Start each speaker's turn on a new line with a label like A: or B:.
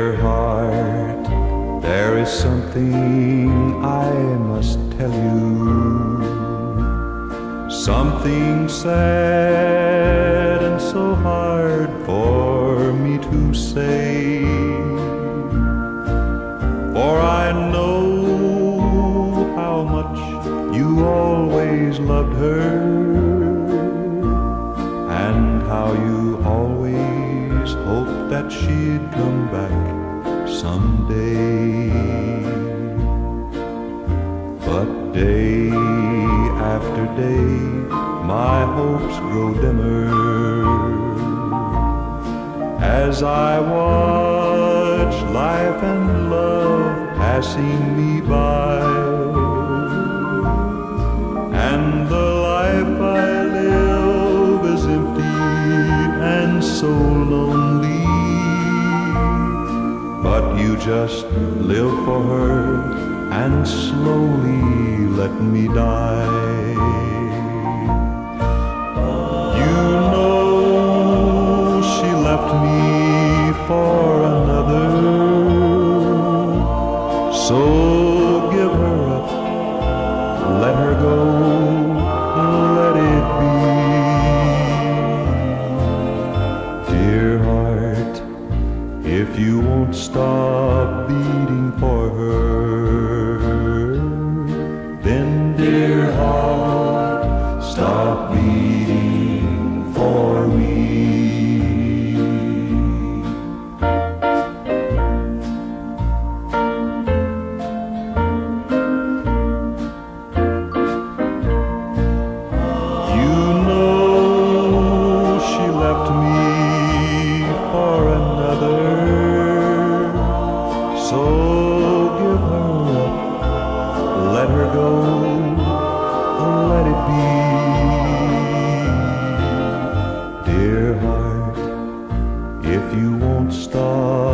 A: Dear heart, there is something I must tell you. Something sad and so hard for me to say. For I know how much you always loved her and how you always hoped that she'd come back someday. But day after day, my hopes grow dimmer as I watch life and love passing me by. So lonely. But you just live for her and slowly let me die. You know she left me for another. So Dear heart, if you won't stop beating for her, then dear heart, stop beating for me. Won't stop